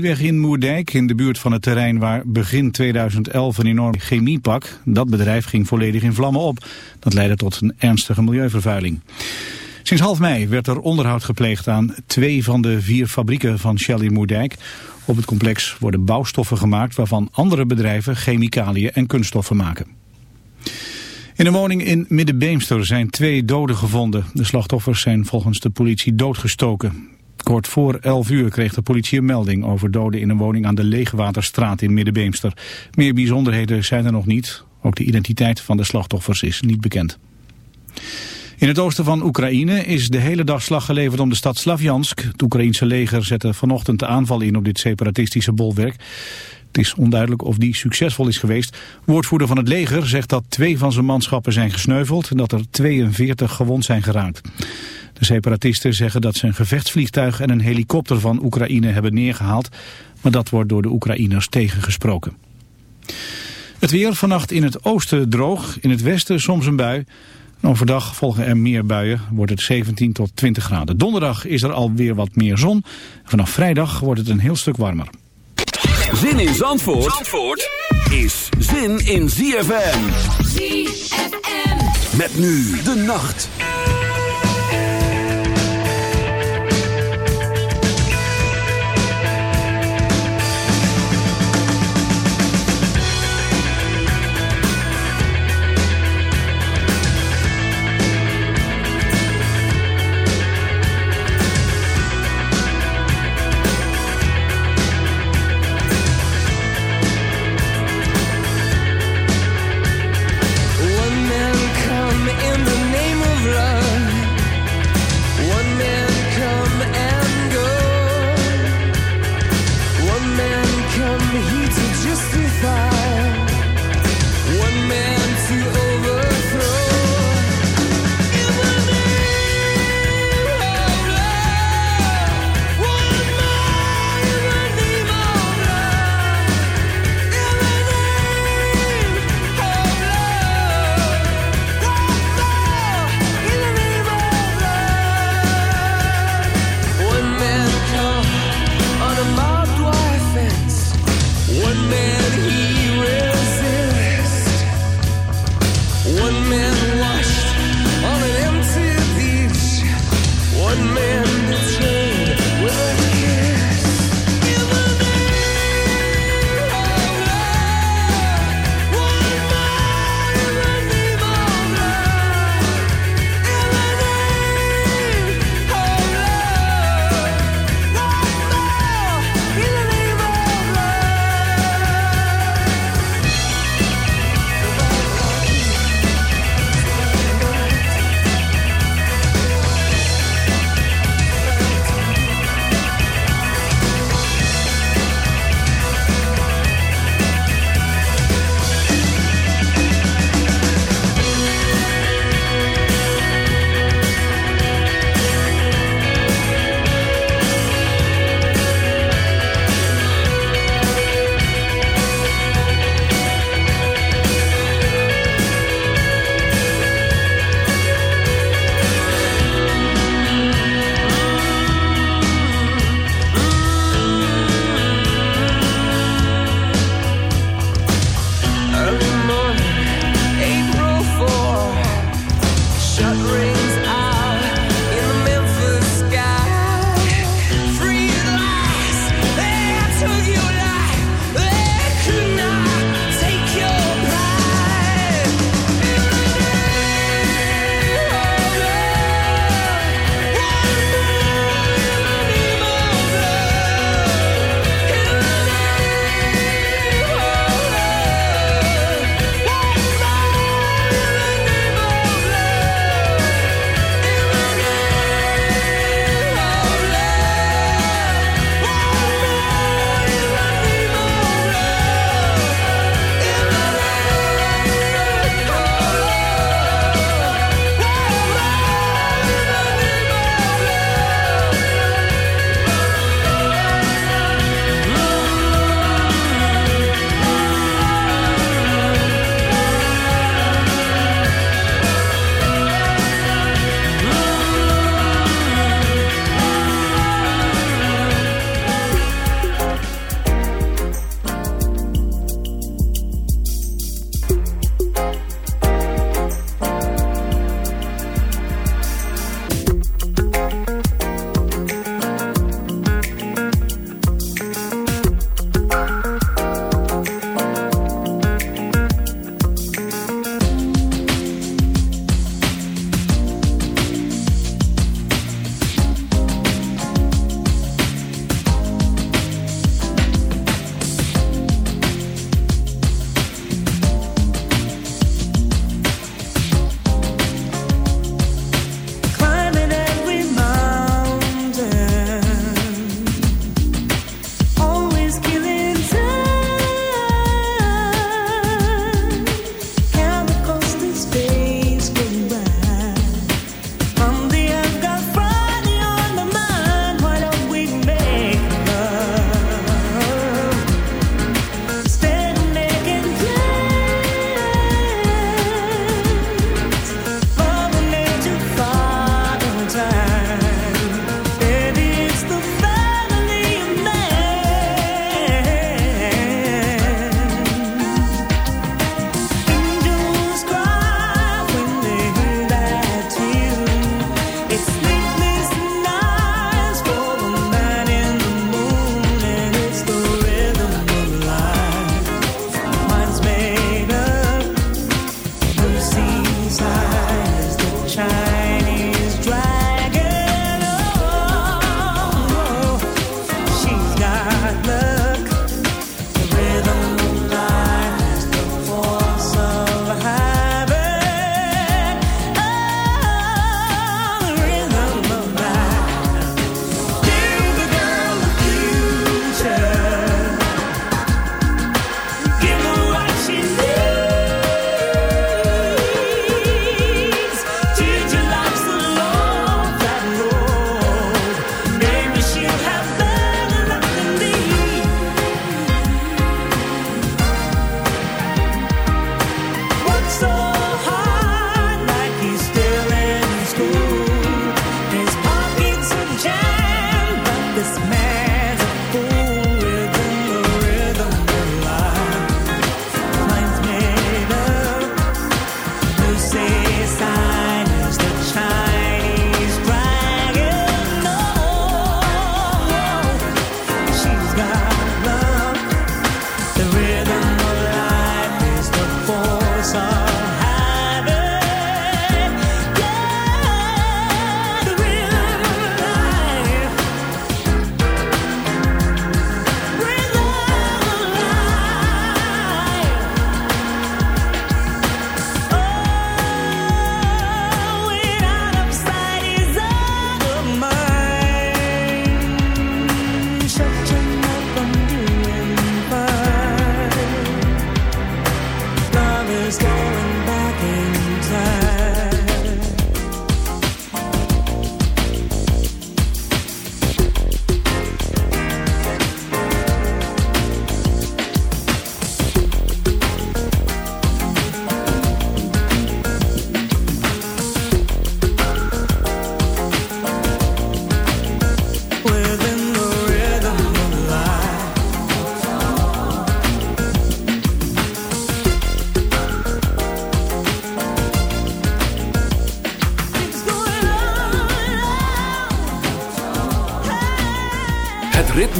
weg in Moerdijk, in de buurt van het terrein waar begin 2011 een enorm chemiepak, dat bedrijf ging volledig in vlammen op. Dat leidde tot een ernstige milieuvervuiling. Sinds half mei werd er onderhoud gepleegd aan twee van de vier fabrieken van Shell in Moerdijk. Op het complex worden bouwstoffen gemaakt waarvan andere bedrijven chemicaliën en kunststoffen maken. In een woning in Middenbeemster zijn twee doden gevonden. De slachtoffers zijn volgens de politie doodgestoken. Kort voor 11 uur kreeg de politie een melding over doden in een woning aan de Leegwaterstraat in Middenbeemster. Meer bijzonderheden zijn er nog niet. Ook de identiteit van de slachtoffers is niet bekend. In het oosten van Oekraïne is de hele dag slag geleverd om de stad Slavjansk. Het Oekraïense leger zette vanochtend de aanval in op dit separatistische bolwerk. Het is onduidelijk of die succesvol is geweest. Woordvoerder van het leger zegt dat twee van zijn manschappen zijn gesneuveld... en dat er 42 gewond zijn geraakt. De separatisten zeggen dat ze een gevechtsvliegtuig en een helikopter van Oekraïne hebben neergehaald. Maar dat wordt door de Oekraïners tegengesproken. Het weer vannacht in het oosten droog, in het westen soms een bui. overdag volgen er meer buien, wordt het 17 tot 20 graden. Donderdag is er alweer wat meer zon. Vanaf vrijdag wordt het een heel stuk warmer. Zin in Zandvoort, Zandvoort is zin in ZFM. ZFM. Met nu de nacht.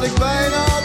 Dat ik bijna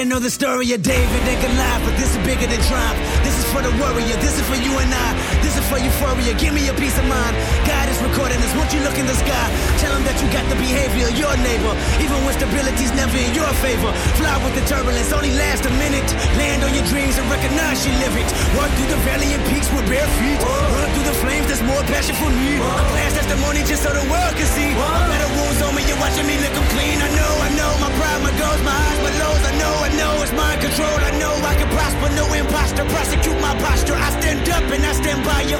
Everybody know the story of David and Goliath, but this is bigger than triumph. This is for the warrior. This is for you and I. For euphoria. Give me a peace of mind. God is recording this. Won't you look in the sky? Tell him that you got the behavior of your neighbor, even when stability's never in your favor. Fly with the turbulence, only last a minute. Land on your dreams and recognize you live it. Walk through the valley and peaks with bare feet. Run through the flames. There's more passion for me. A glass testimony just so the world can see. A better wounds on me. You're watching me lick 'em clean. I know, I know. My pride, my goals, my highs, my lows. I know, I know. It's mind control. I know I can prosper. No imposter. Prosecute my posture. I stand up and I stand by you.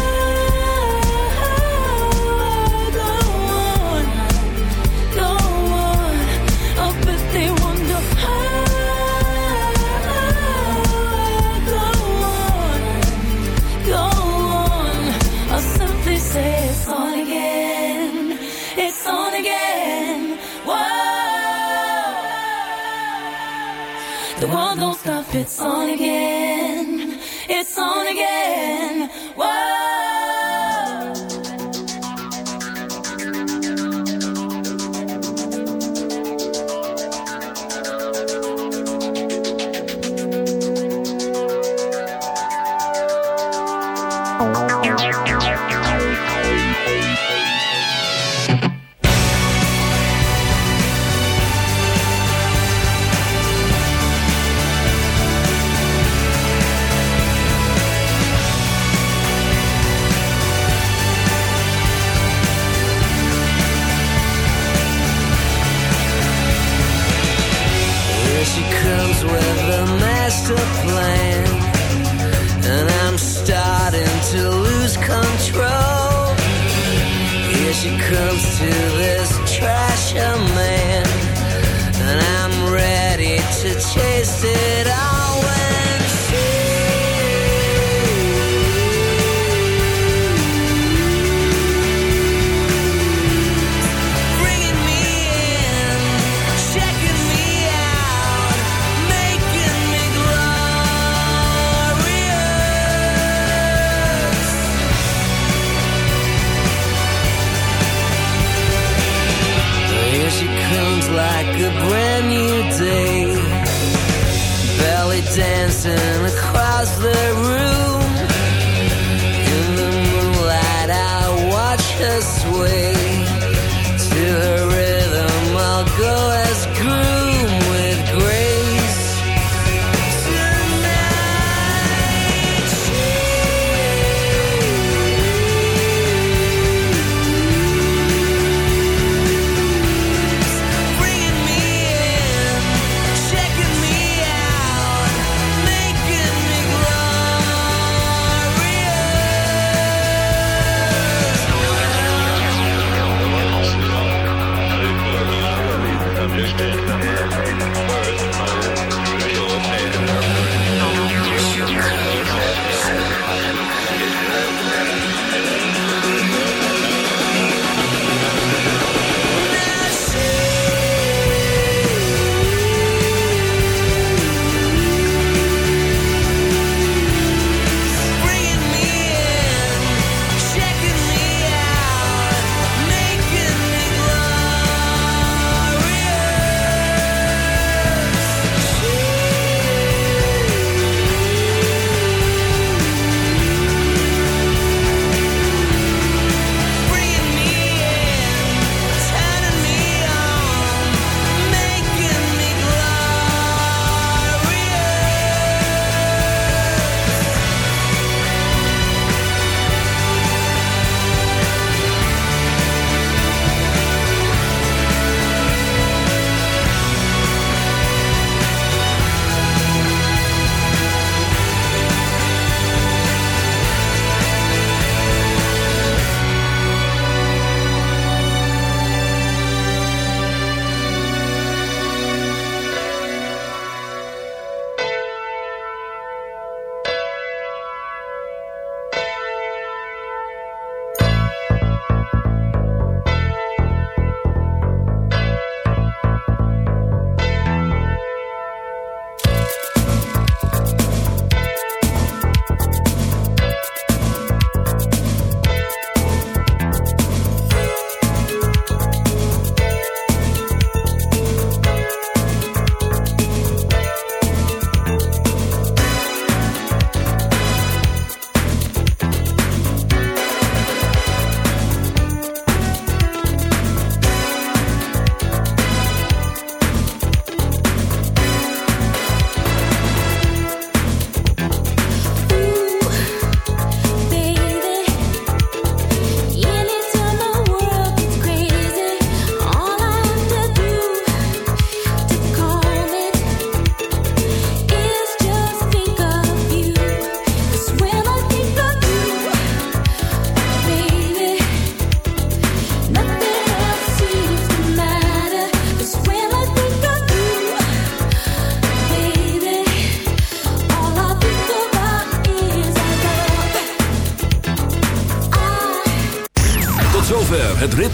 Don't stop. It's on again. It's on again. Whoa. Here Yeah.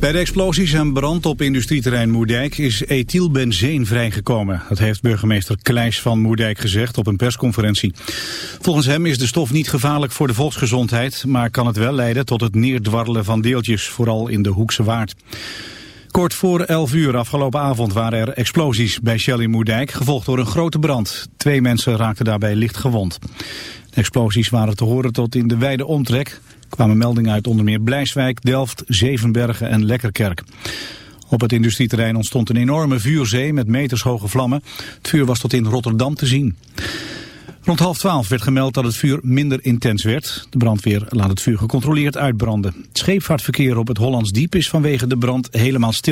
Bij de explosies en brand op industrieterrein Moerdijk is ethylbenzeen vrijgekomen. Dat heeft burgemeester Kleijs van Moerdijk gezegd op een persconferentie. Volgens hem is de stof niet gevaarlijk voor de volksgezondheid... maar kan het wel leiden tot het neerdwarrelen van deeltjes, vooral in de Hoekse Waard. Kort voor 11 uur afgelopen avond waren er explosies bij Shell in Moerdijk... gevolgd door een grote brand. Twee mensen raakten daarbij licht gewond. De explosies waren te horen tot in de wijde omtrek kwamen meldingen uit onder meer Blijswijk, Delft, Zevenbergen en Lekkerkerk. Op het industrieterrein ontstond een enorme vuurzee met metershoge vlammen. Het vuur was tot in Rotterdam te zien. Rond half twaalf werd gemeld dat het vuur minder intens werd. De brandweer laat het vuur gecontroleerd uitbranden. Het scheepvaartverkeer op het Hollands Diep is vanwege de brand helemaal stil.